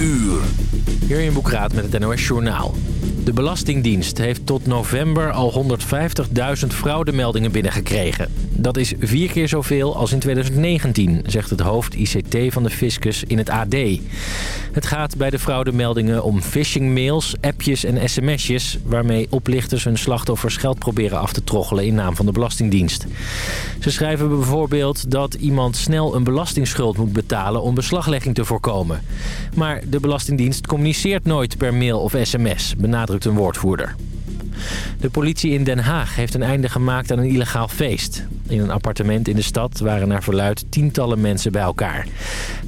uur. Hier in Boekraat met het NOS Journaal. De Belastingdienst heeft tot november al 150.000 fraudemeldingen binnengekregen. Dat is vier keer zoveel als in 2019, zegt het hoofd ICT van de Fiscus in het AD. Het gaat bij de fraudemeldingen om phishingmails, appjes en sms'jes... waarmee oplichters hun slachtoffers geld proberen af te troggelen in naam van de Belastingdienst. Ze schrijven bijvoorbeeld dat iemand snel een belastingsschuld moet betalen om beslaglegging te voorkomen. Maar de Belastingdienst communiceert nooit per mail of sms, benadrukt een woordvoerder. De politie in Den Haag heeft een einde gemaakt aan een illegaal feest. In een appartement in de stad waren naar verluid tientallen mensen bij elkaar.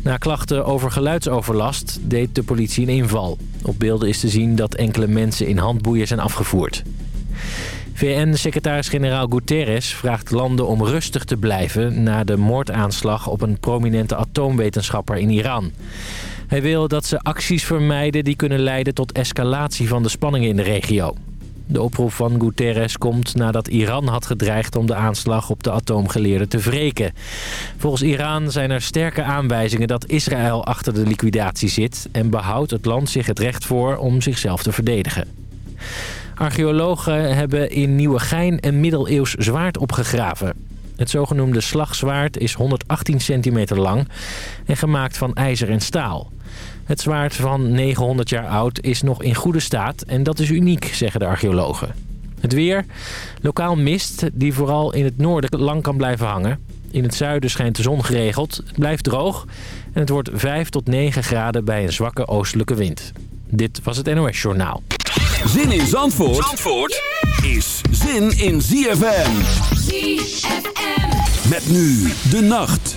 Na klachten over geluidsoverlast deed de politie een inval. Op beelden is te zien dat enkele mensen in handboeien zijn afgevoerd. VN-secretaris-generaal Guterres vraagt landen om rustig te blijven... na de moordaanslag op een prominente atoomwetenschapper in Iran. Hij wil dat ze acties vermijden die kunnen leiden tot escalatie van de spanningen in de regio. De oproep van Guterres komt nadat Iran had gedreigd om de aanslag op de atoomgeleerden te wreken. Volgens Iran zijn er sterke aanwijzingen dat Israël achter de liquidatie zit... en behoudt het land zich het recht voor om zichzelf te verdedigen. Archeologen hebben in Nieuwegein een middeleeuws zwaard opgegraven. Het zogenoemde slagzwaard is 118 centimeter lang en gemaakt van ijzer en staal. Het zwaard van 900 jaar oud is nog in goede staat en dat is uniek, zeggen de archeologen. Het weer, lokaal mist die vooral in het noorden lang kan blijven hangen. In het zuiden schijnt de zon geregeld, het blijft droog en het wordt 5 tot 9 graden bij een zwakke oostelijke wind. Dit was het NOS Journaal. Zin in Zandvoort, Zandvoort is zin in ZFM. ZFM. Met nu de nacht.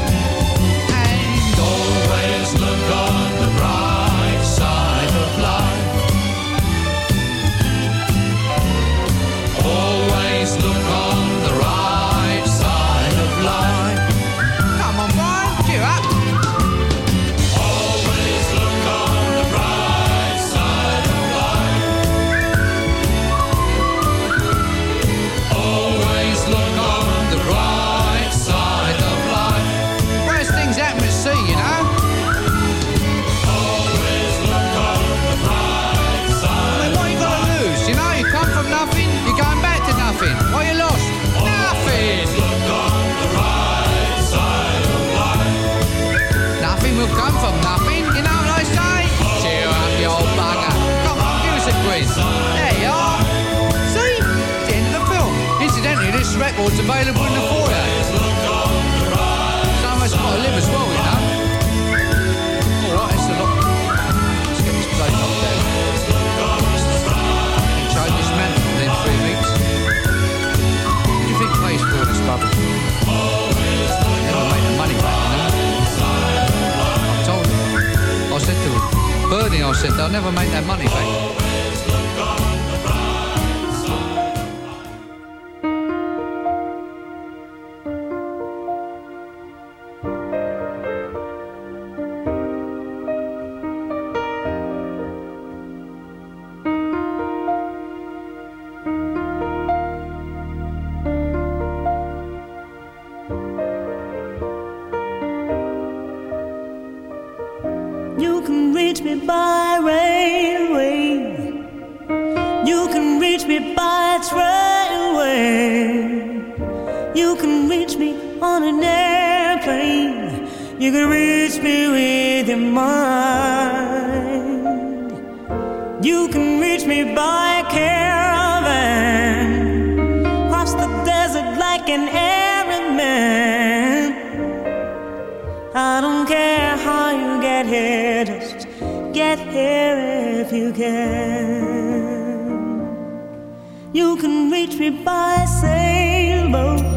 available in the foyer. Someone's got to live as well, you know. All right, it's a lot. Let's get this place up there. Within three weeks. What do you think pays for this club? Never the money back, you know? I told him. I said to him, Bernie, I said, they'll never make that money back. by railway. You can reach me by. You can reach me on an airplane. You can reach me with your mind. You can reach me by you can. You can reach me by sailboat.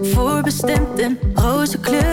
voorbestemd en roze kleur.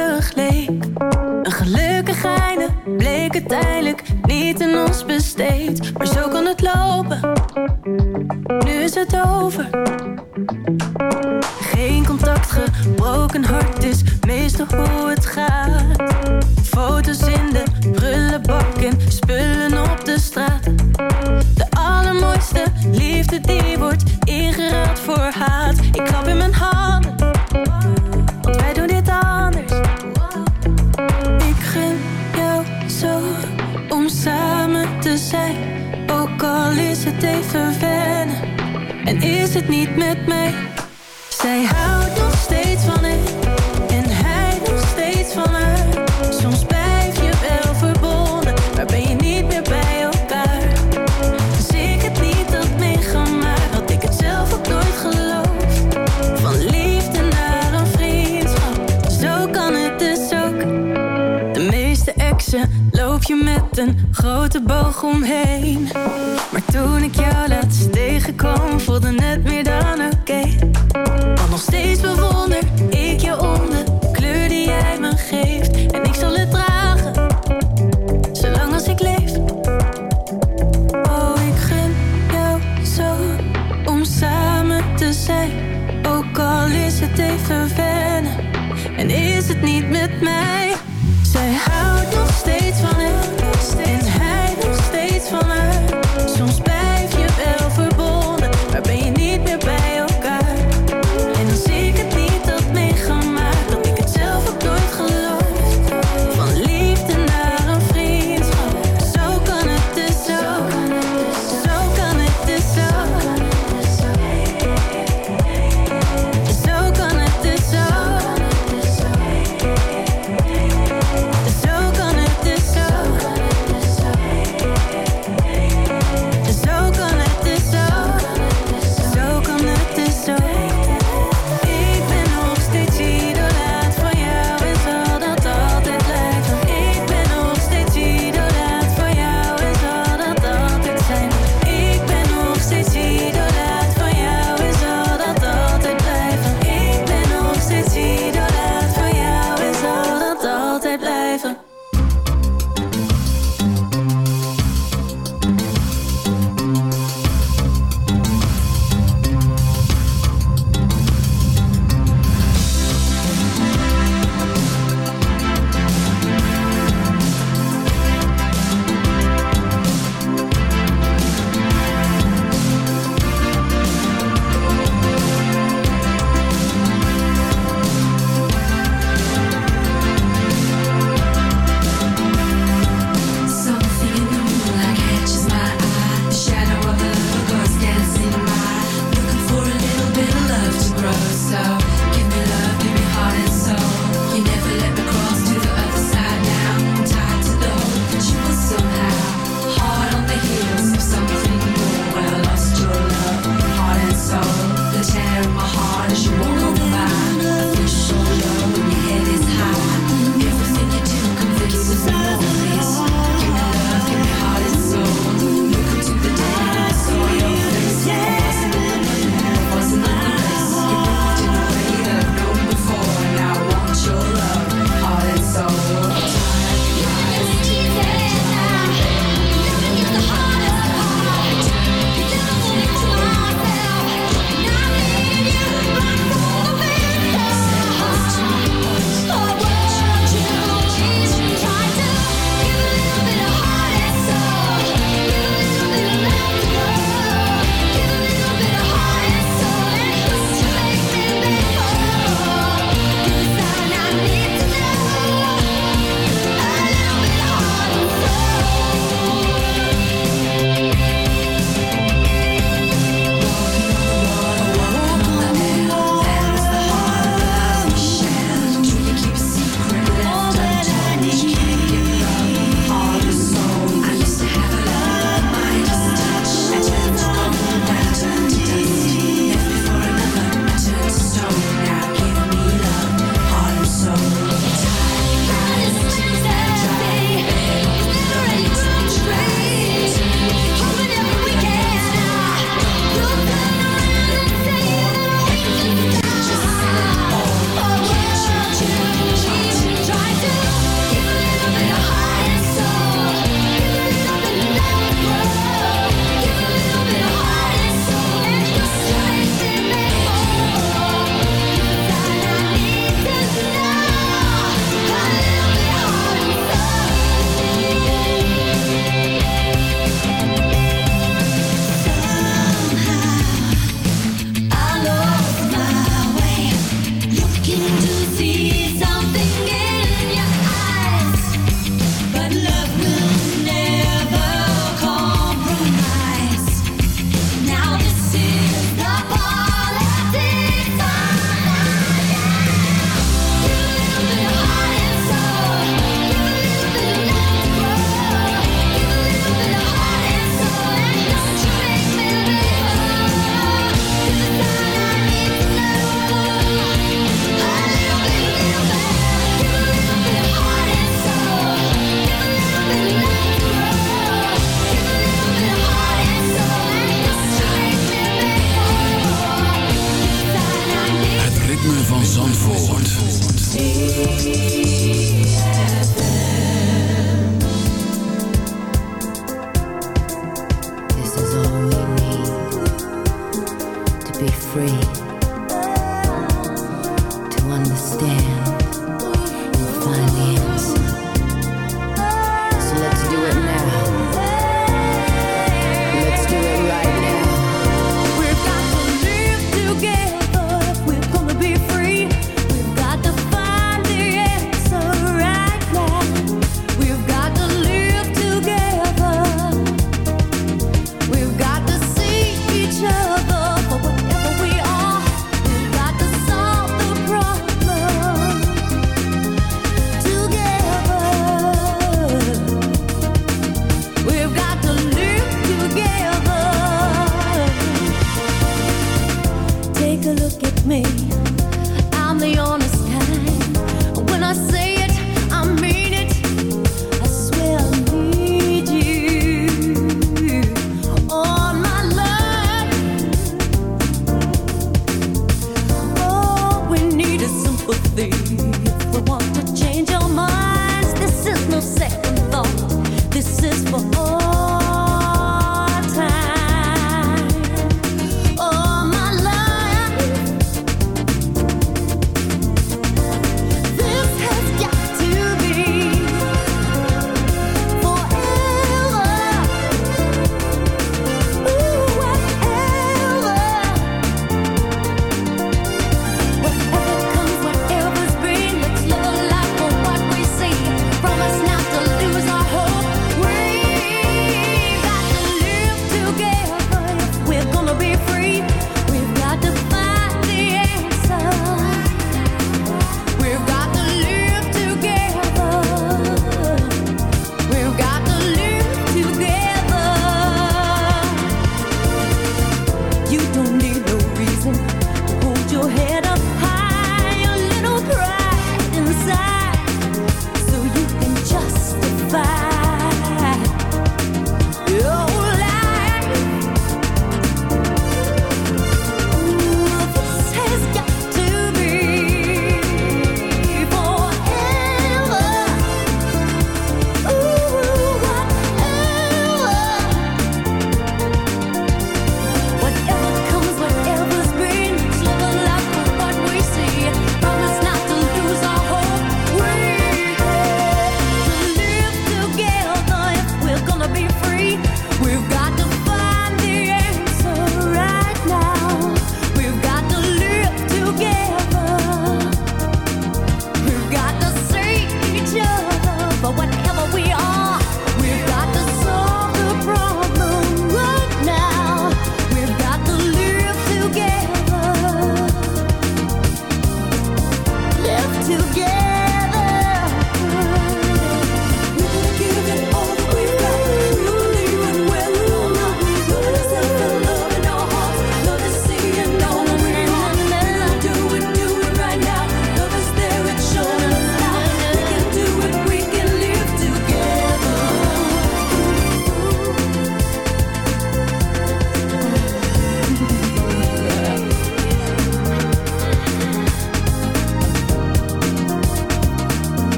Jou laatst tegenkwam, voelde het meer dan.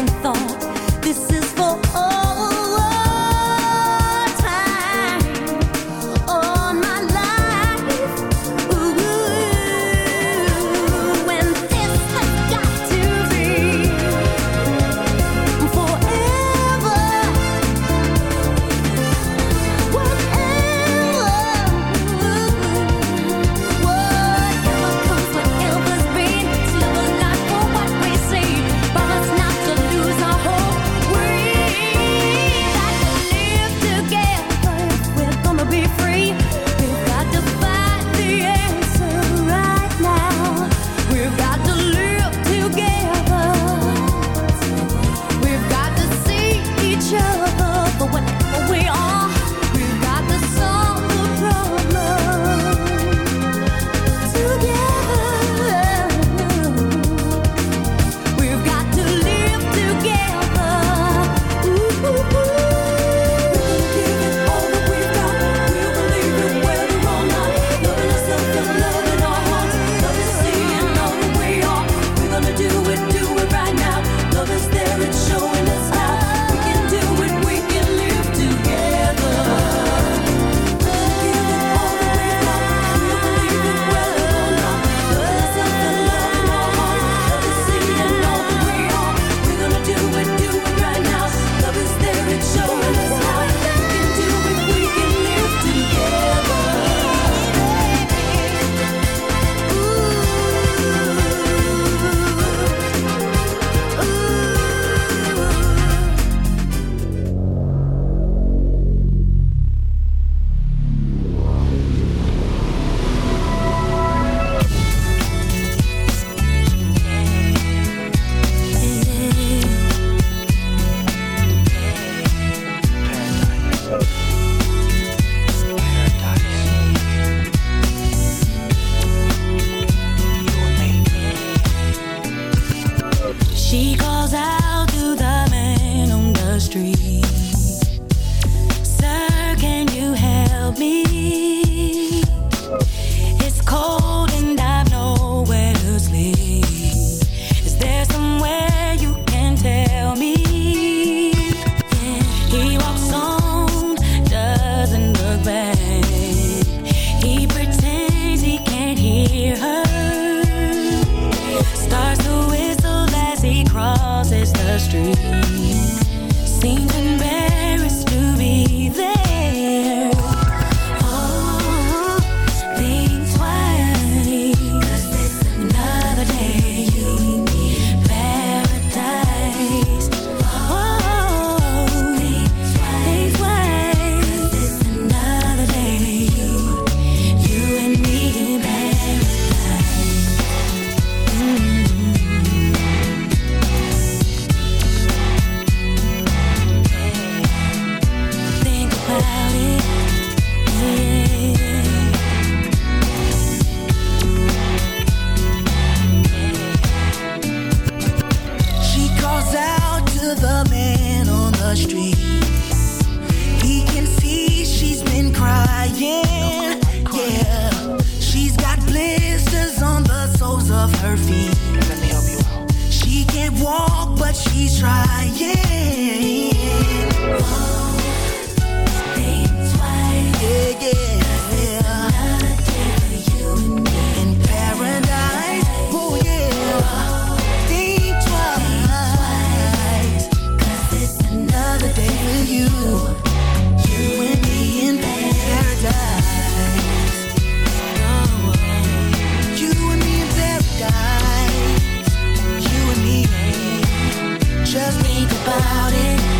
Second thought. This is for all trying about it.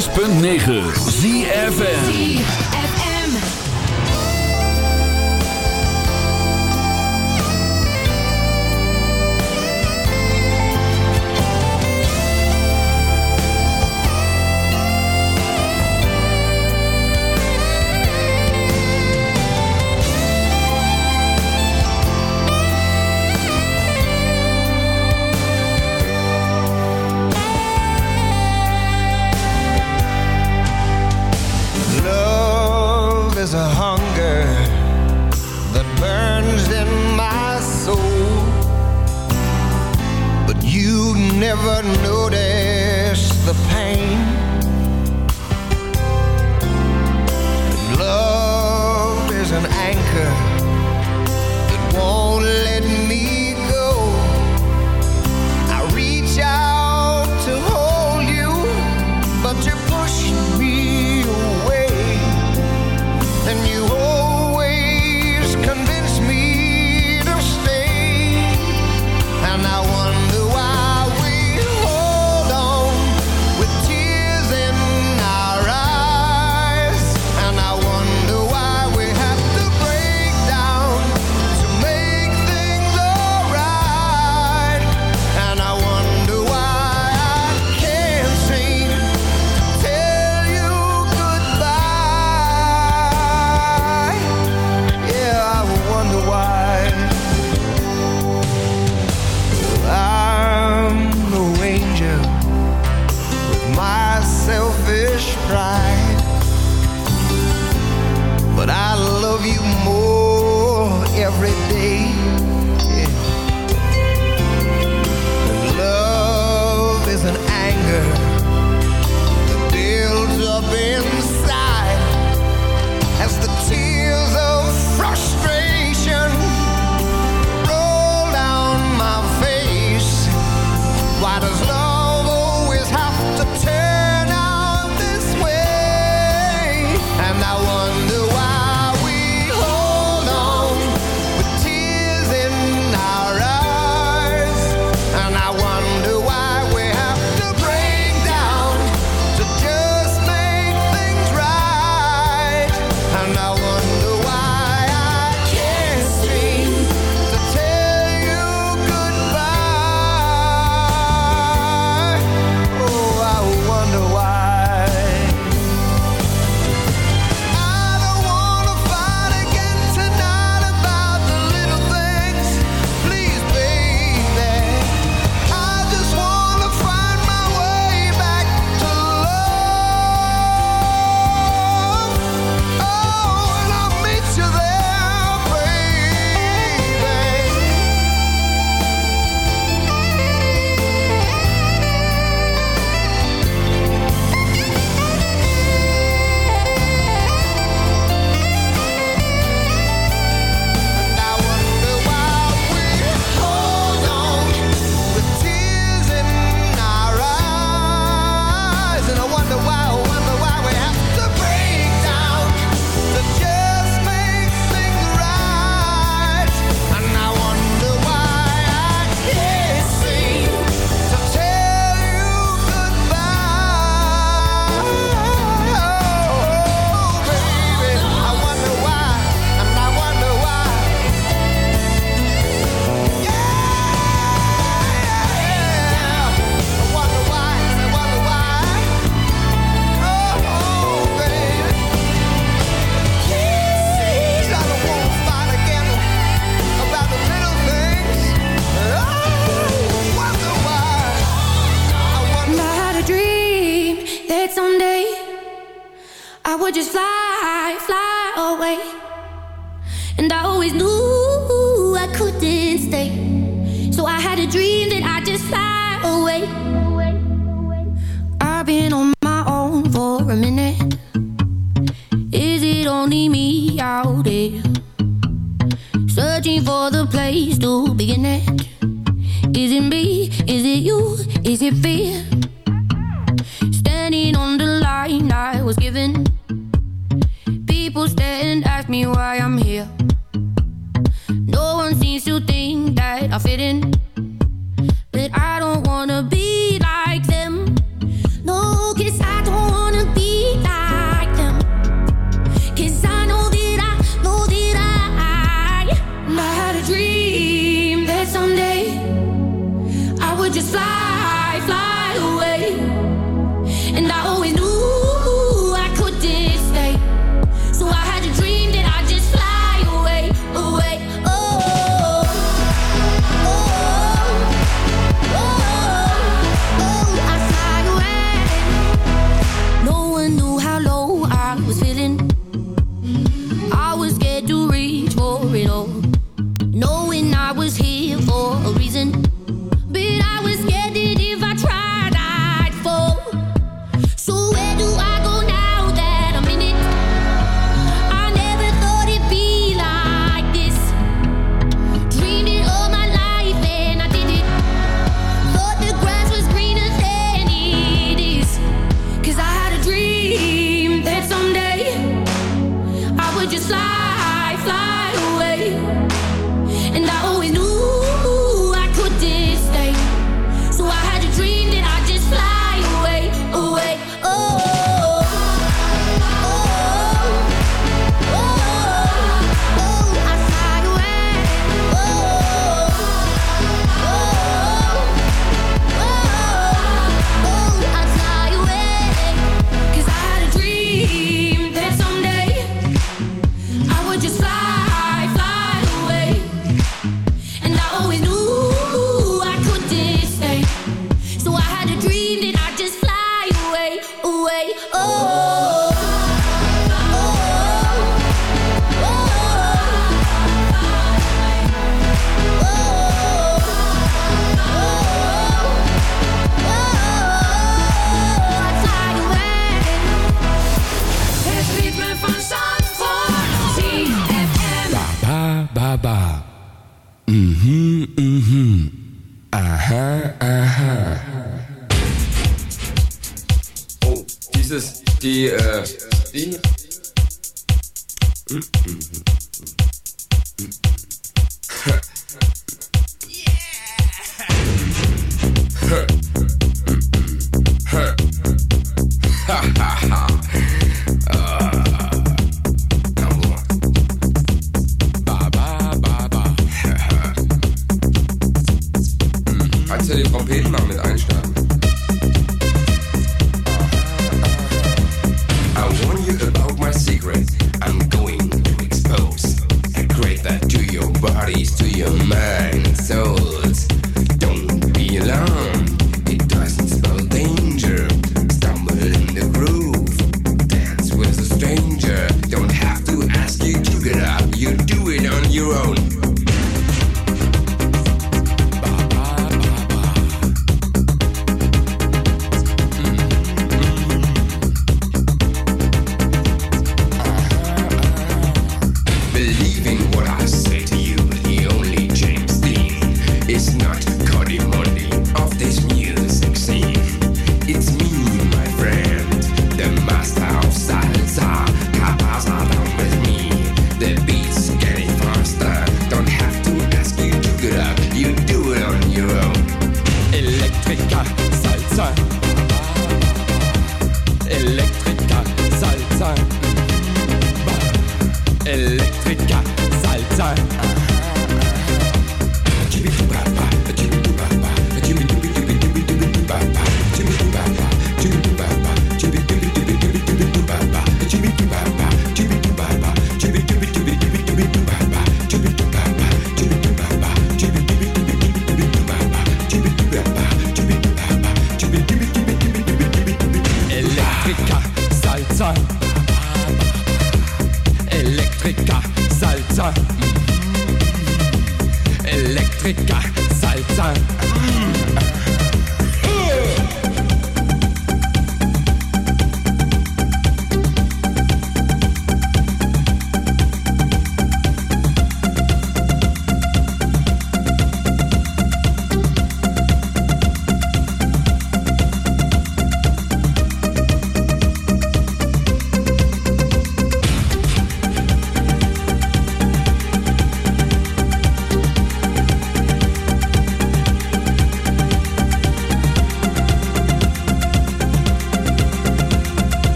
106.9 ZFN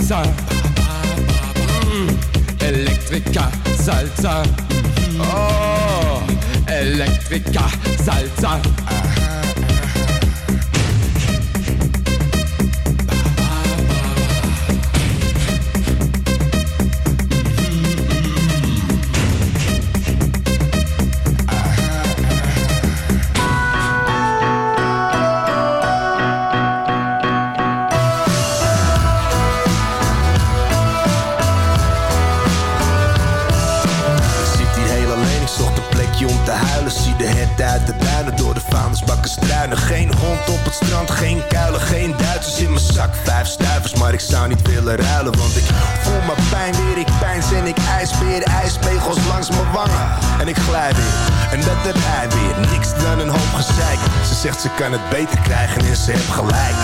salsa. Mm, Elektrika, salsa. Oh, Elektrika, salsa. Geen kuilen, geen Duitsers in mijn zak. Vijf stuivers, maar ik zou niet willen ruilen. Want ik voel mijn pijn weer, ik pijns en ik ijsbeer. Ijspegels langs mijn wangen en ik glij weer. En dat heb hij weer, niks dan een hoop gezeik. Ze zegt ze kan het beter krijgen en ze heeft gelijk.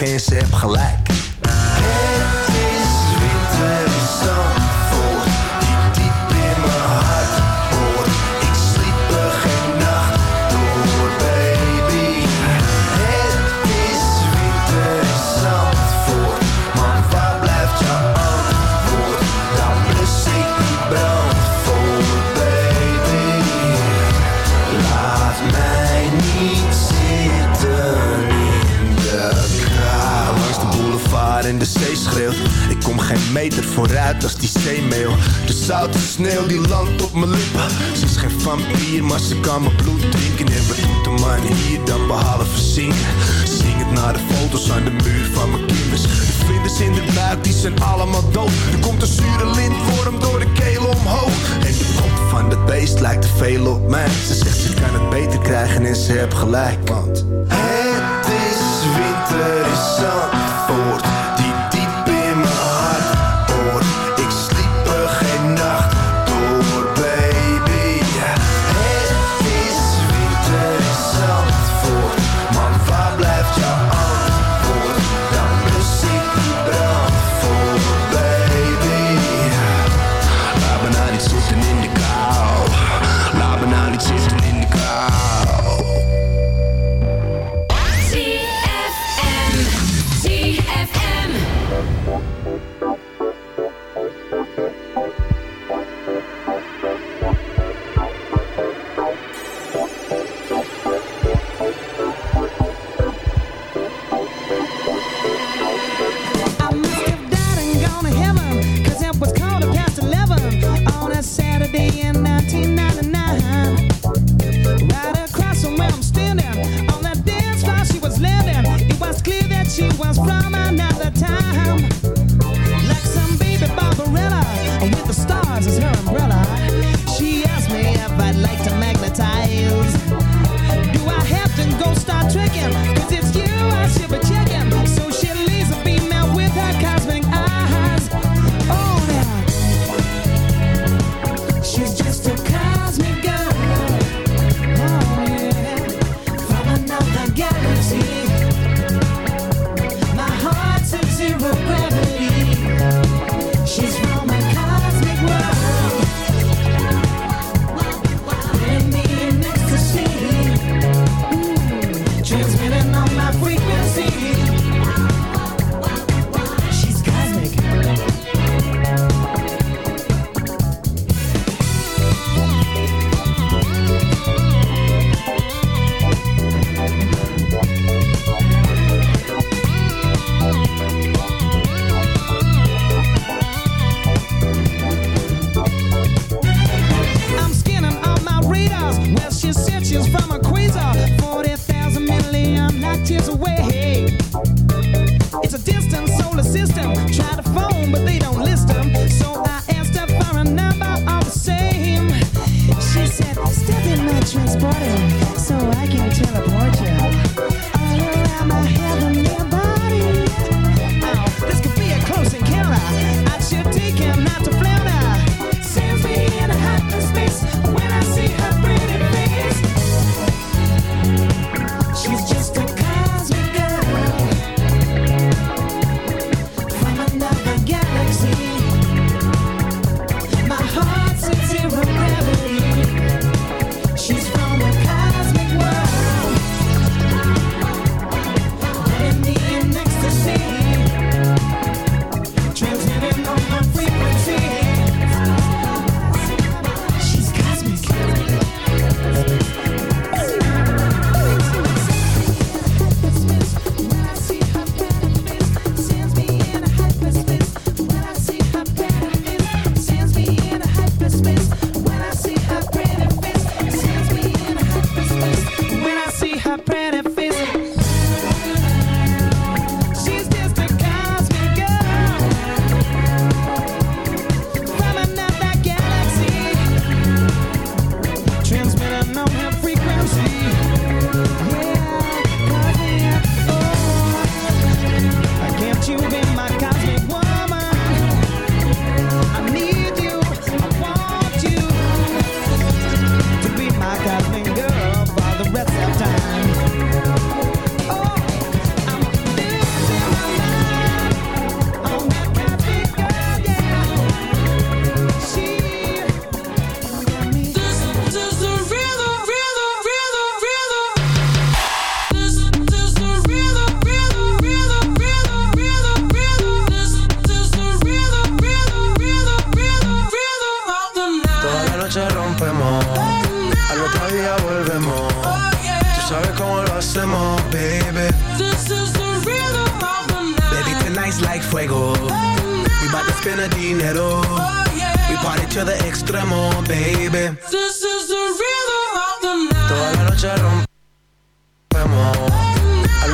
Beter krijgen en ze heeft gelijk. Kom geen meter vooruit als die zeemeel. De zoute sneeuw die landt op mijn lippen. Ze is geen vampier, maar ze kan mijn bloed drinken. En doet de man hier dan behalve zingen? Zing het naar de foto's aan de muur van mijn kinders. De vlinders in de buik, die zijn allemaal dood. Er komt een zure lintworm door de keel omhoog. En de kop van het beest lijkt te veel op mij. Ze zegt ze kan het beter krijgen en ze heeft gelijk. Want het is winter in Zandvoort,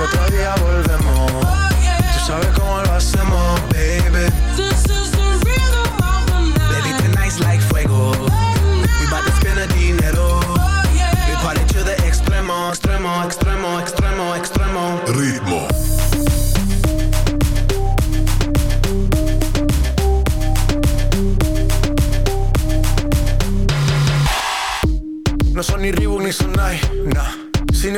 otro día volvemos. Tú sabes cómo lo hacemos, baby. This is the rhythm of the night. Baby, tonight's like fuego. We bout to spend a dinero. We party to the extremo, extremo, extremo, extremo, extremo. Ritmo. No son ni Reebok ni Sonai, nah.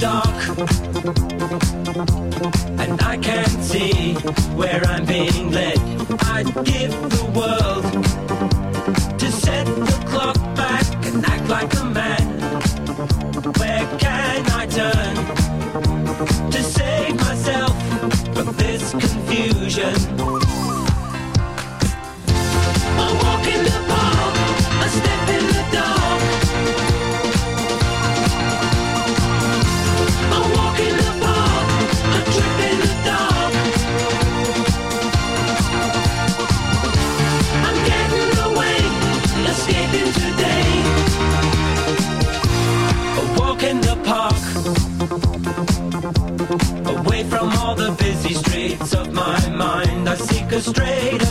dark, and I can't see where I'm being led. I'd give straight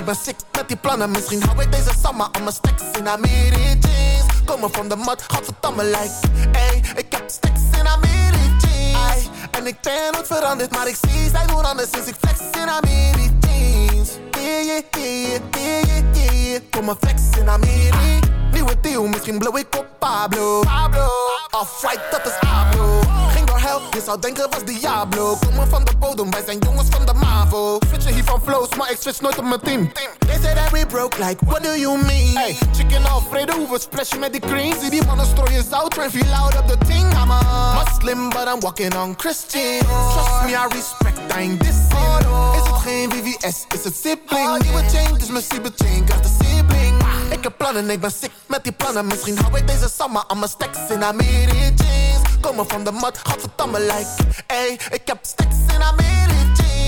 ik ben sick met die plannen. Misschien hou ik deze summer aan mijn stacks in Amiri jeans. Komen van de mat, godverdamme like. Ey, ik heb stacks in Amiri jeans. Ay, en ik ben nooit veranderd, maar ik zie zij doen anders sinds ik zou denken was Diablo. Komen van de bodem, wij zijn jongens van de MAVO. Switchen hier van flows, maar ik switch nooit op mijn team. They say that we broke, like, what do you mean? Hey, chicken Alfredo, hoe we splashen met die cream. Zie die mannen strooien zout, train feel loud op the thing. I'm a Muslim, but I'm walking on Christian. Trust me, I respect, I ain't dissing. Is het geen VVS, is het sibling? Nieuwe chain, dus mijn cyber chain, krijgt de sibling. Ik heb plannen, ik ben sick met die plannen. Misschien hou ik deze summer aan mijn stacks in Amiri jeans. Komen van de mat, godverdamme like. Ey, ik heb stacks in.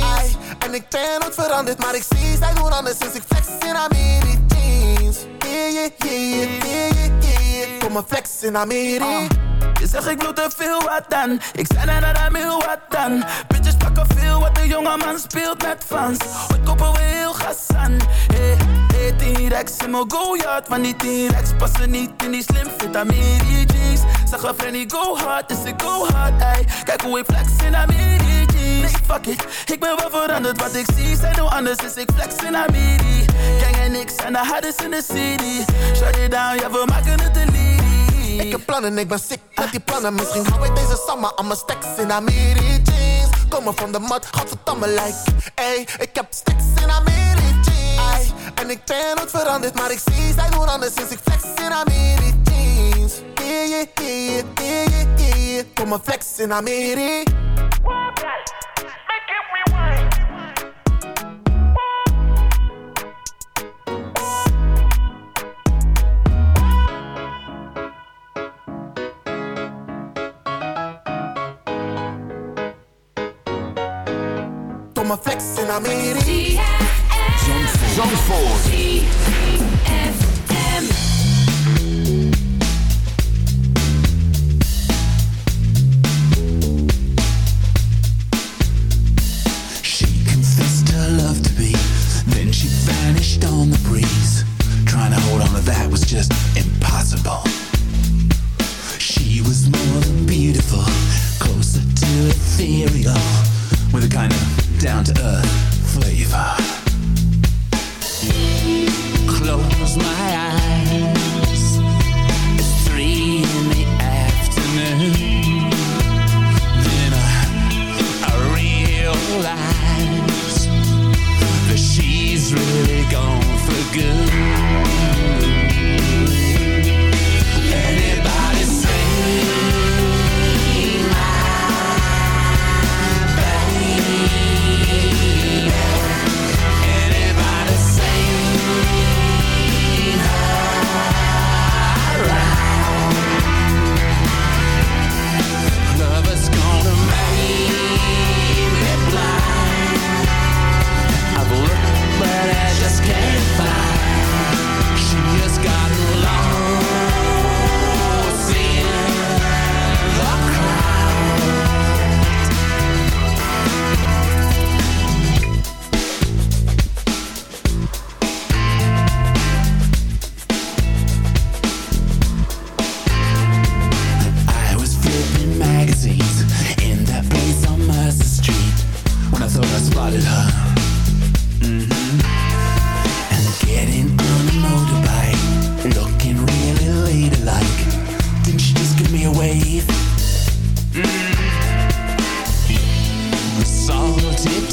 Ay, en ik ben nooit veranderd, maar ik zie zij doen anders sinds ik flex in Amiri jeans. Yeah, yeah, yeah, yeah, yeah. Kom maar flex in Amiri. Je zegt ik wil te veel wat dan Ik zei naar dat heel wat dan Bitches pakken veel wat de jonge man speelt met fans Ooit kopen we heel gas aan meer T-Rex in mijn go-yard Want die T-Rex passen niet in die slim fit Amiri jeans. Zag een Frenny go hard, is ik go hard ey. Kijk hoe ik flex in Amiri jeans. Nee fuck it, ik ben wel veranderd Wat ik zie zijn hoe anders is ik flex in Amiri. Gang en ik zijn de hardest in de city. Shut it down, ja we maken het een Ik heb plannen, ik ben sick met die plannen. Misschien hou ik deze summer aan mijn stacks in Amiri jeans. Komen van de mat, godverdamme like Ey, ik heb stacks in Amiri Ai, en ik ben nooit veranderd, maar ik zie zij doen anders sinds ik flex in Ameri jeans. Yeah, yeah, yeah, yeah, yeah, yeah. Kom maar flex in Ameri. Kom maar flex in Ameri. Zandvoort. voor.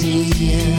You.